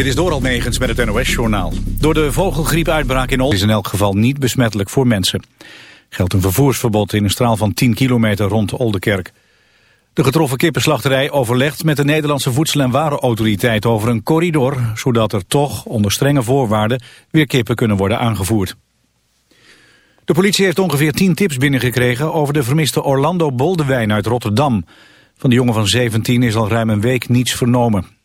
Dit is door Almegens met het NOS-journaal. Door de vogelgriepuitbraak in Olden is in elk geval niet besmettelijk voor mensen. Geldt een vervoersverbod in een straal van 10 kilometer rond Oldenkerk. De getroffen kippenslachterij overlegt met de Nederlandse Voedsel- en Warenautoriteit over een corridor, zodat er toch, onder strenge voorwaarden, weer kippen kunnen worden aangevoerd. De politie heeft ongeveer 10 tips binnengekregen over de vermiste Orlando Boldewijn uit Rotterdam. Van de jongen van 17 is al ruim een week niets vernomen.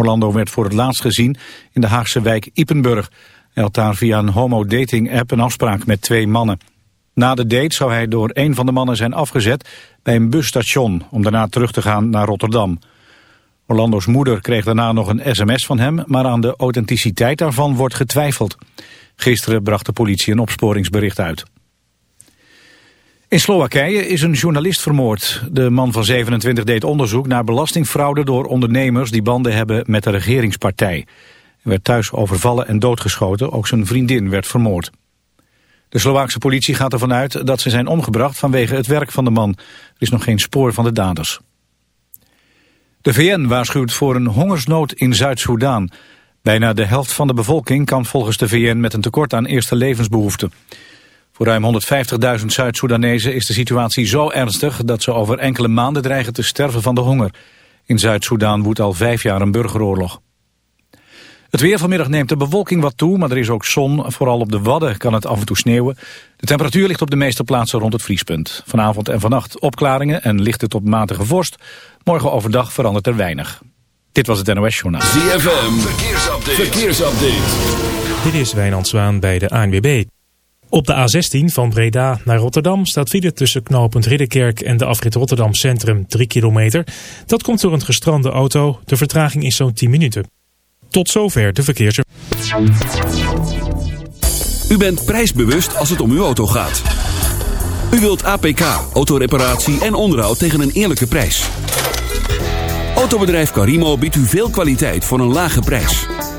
Orlando werd voor het laatst gezien in de Haagse wijk Ipenburg. Hij had daar via een homo-dating-app een afspraak met twee mannen. Na de date zou hij door een van de mannen zijn afgezet bij een busstation... om daarna terug te gaan naar Rotterdam. Orlando's moeder kreeg daarna nog een sms van hem... maar aan de authenticiteit daarvan wordt getwijfeld. Gisteren bracht de politie een opsporingsbericht uit. In Slowakije is een journalist vermoord. De man van 27 deed onderzoek naar belastingfraude door ondernemers die banden hebben met de regeringspartij. Hij werd thuis overvallen en doodgeschoten, ook zijn vriendin werd vermoord. De Slovaakse politie gaat ervan uit dat ze zijn omgebracht vanwege het werk van de man. Er is nog geen spoor van de daders. De VN waarschuwt voor een hongersnood in Zuid-Soedan. Bijna de helft van de bevolking kan volgens de VN met een tekort aan eerste levensbehoeften. Voor ruim 150.000 Zuid-Soedanezen is de situatie zo ernstig dat ze over enkele maanden dreigen te sterven van de honger. In Zuid-Soedan woedt al vijf jaar een burgeroorlog. Het weer vanmiddag neemt de bewolking wat toe, maar er is ook zon. Vooral op de Wadden kan het af en toe sneeuwen. De temperatuur ligt op de meeste plaatsen rond het vriespunt. Vanavond en vannacht opklaringen en lichte tot matige vorst. Morgen overdag verandert er weinig. Dit was het NOS Journaal. ZFM, verkeersupdate. verkeersupdate. Dit is Wijnand Zwaan bij de ANWB. Op de A16 van Breda naar Rotterdam staat file tussen knooppunt Ridderkerk en de afrit Rotterdam Centrum 3 kilometer. Dat komt door een gestrande auto. De vertraging is zo'n 10 minuten. Tot zover de verkeers. U bent prijsbewust als het om uw auto gaat. U wilt APK, autoreparatie en onderhoud tegen een eerlijke prijs. Autobedrijf Carimo biedt u veel kwaliteit voor een lage prijs.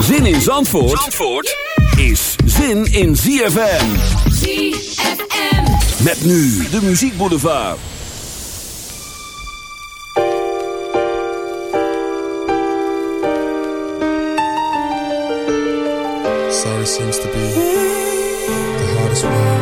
Zin in Zandvoort, Zandvoort is zin in ZFM. ZFM. Met nu de Muziek Boulevard. Sorry seems to be the hardest word.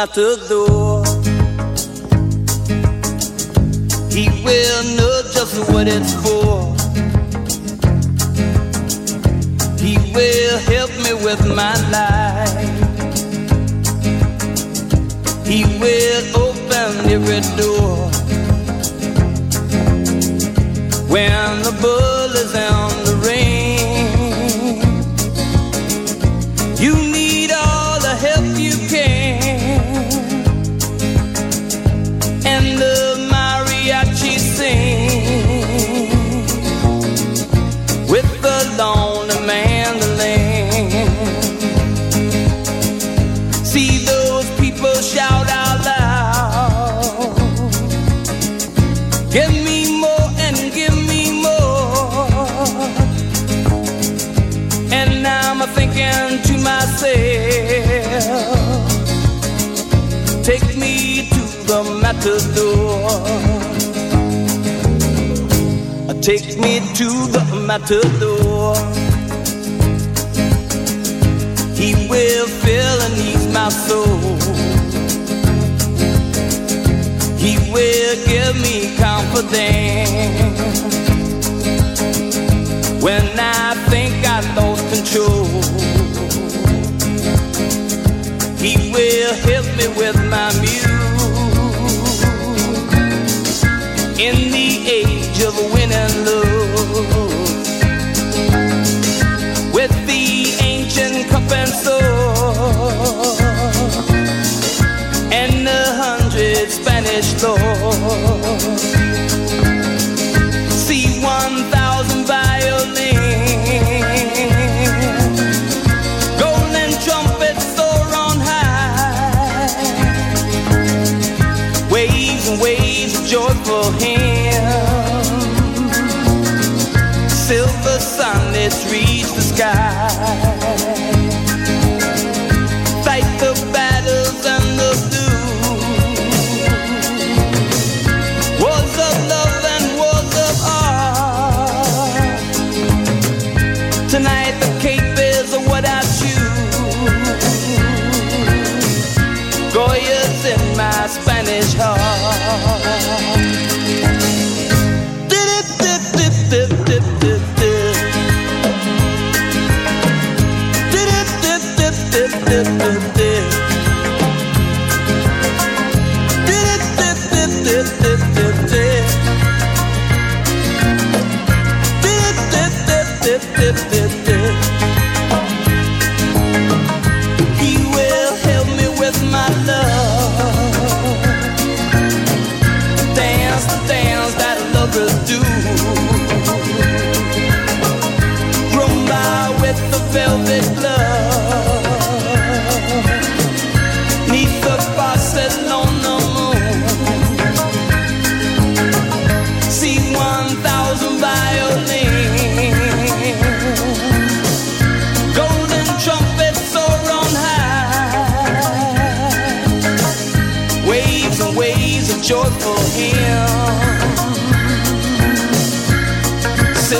ma tudo Give me more and give me more. And now I'm thinking to myself, take me to the matador. Take me to the matador. He will fill and ease my soul. will give me confidence when I think I lost control. He will help me with my muse in the age of win and lose. See one thousand violins, golden trumpets soar on high, waves and waves of joyful hymns, silver reach the sky. da, da, da.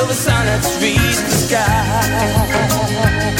Silver sonnets reach the sky.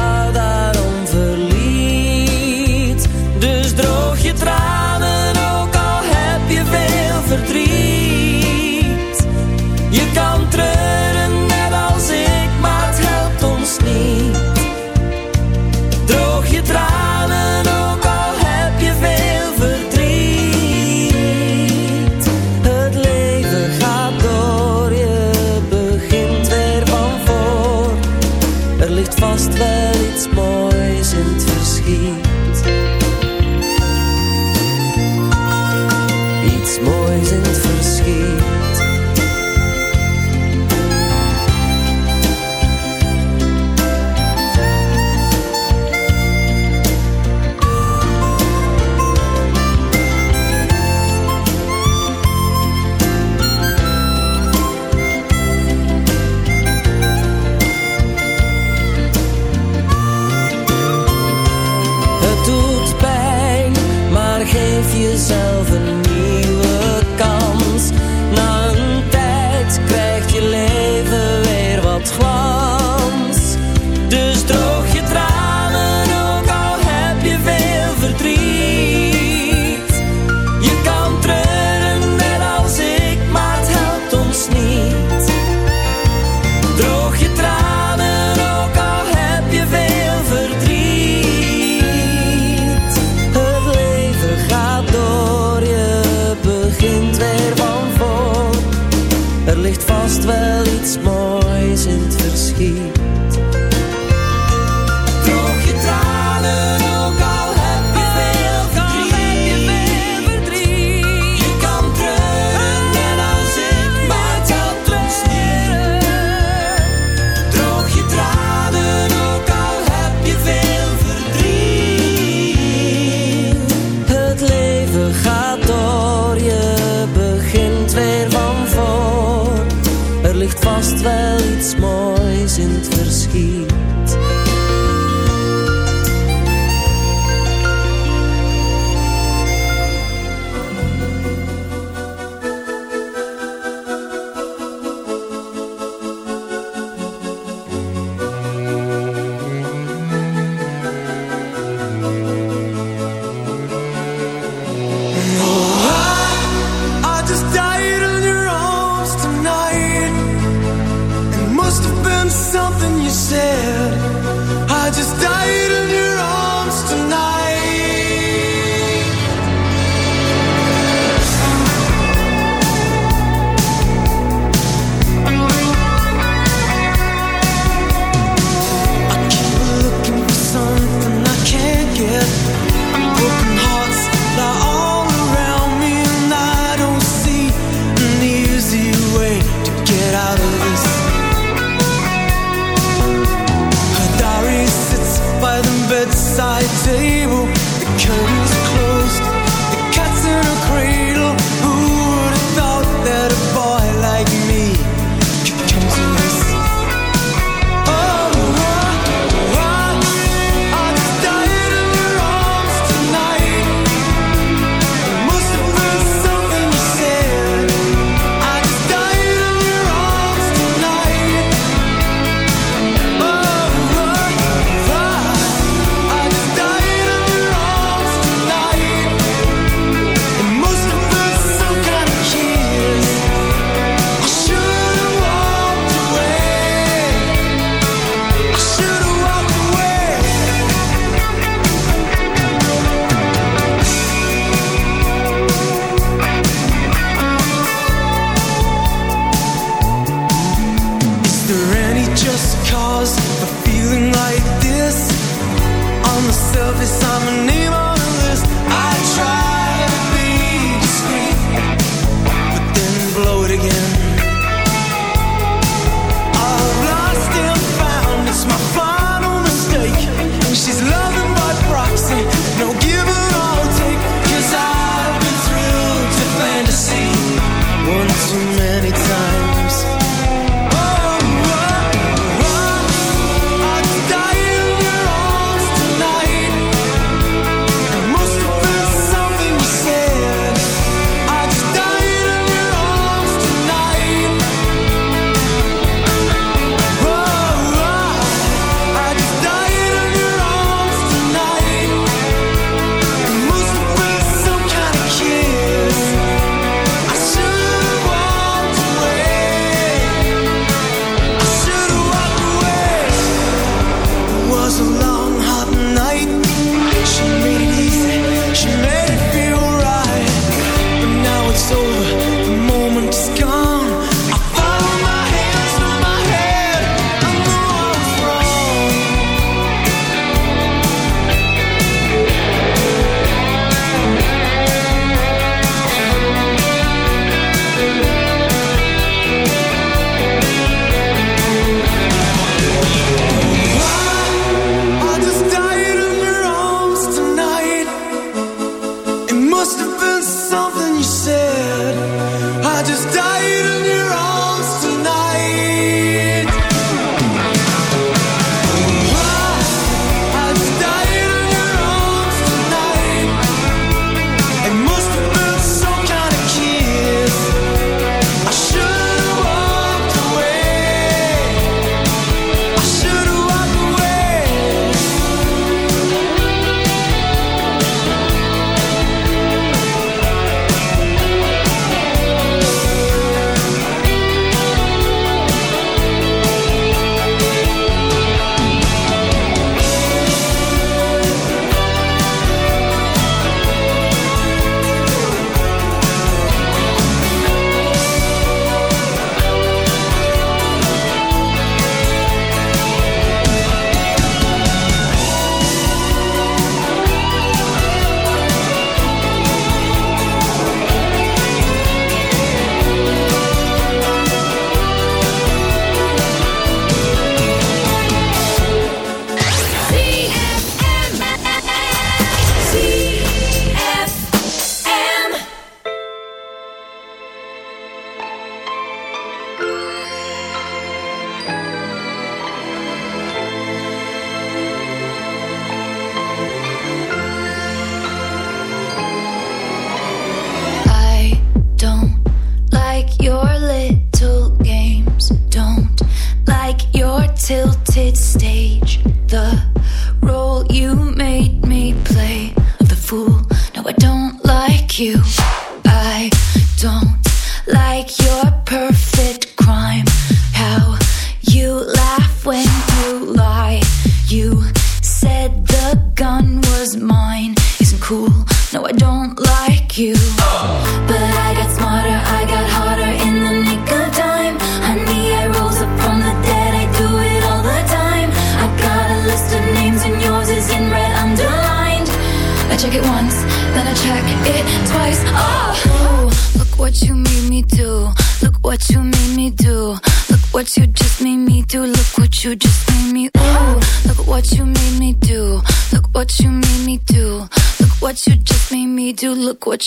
verdriet. Curtains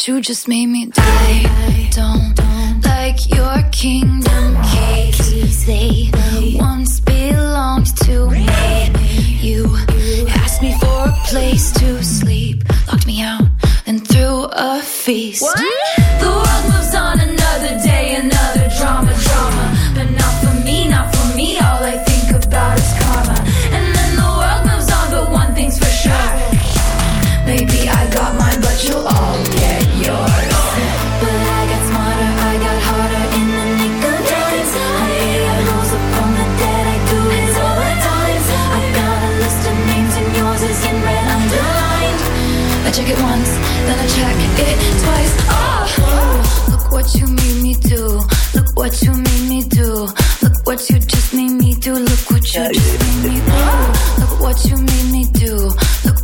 you just made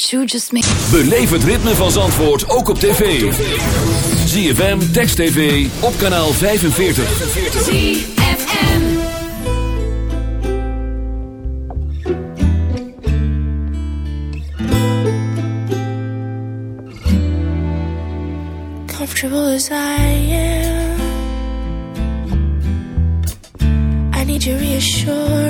What you just made. Beleef het ritme van Zandvoort ook op tv. ZFM, Text TV, op kanaal 45. ZFM. comfortable as I am. I need your reassurance.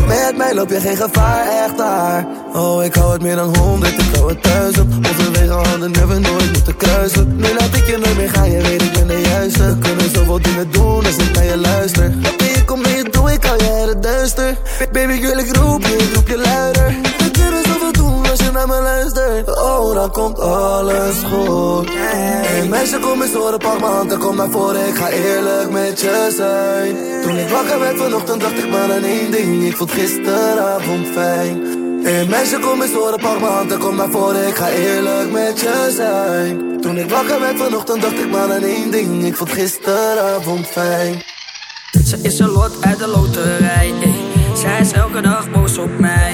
Met mij loop je geen gevaar, echt daar. Oh, ik hou het meer dan honderd, ik hou het duizend. Onze wegen handen never nooit moeten kruisen. Nu laat ik je nooit meer gaan, je weet ik ben de juiste. We kunnen zoveel dingen doen als ik naar je luister. Baby, ik kom je toe, ik hou je het duister. Baby, wil ik roep je, ik roep je luider. Naar me luistert. Oh, dan komt alles goed. Hey, meisje, kom eens horen, pak m'n hand en kom naar voren. Ik ga eerlijk met je zijn. Toen ik wakker werd vanochtend, dacht ik maar aan één ding. Ik vond gisteravond fijn. Hey meisje, kom eens horen, pak m'n hand en kom naar voren. Ik ga eerlijk met je zijn. Toen ik wakker werd vanochtend, dacht ik maar aan één ding. Ik vond gisteravond fijn. Ze is een lot uit de loterij. ey. Zij is elke dag boos op mij.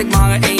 Ik maar één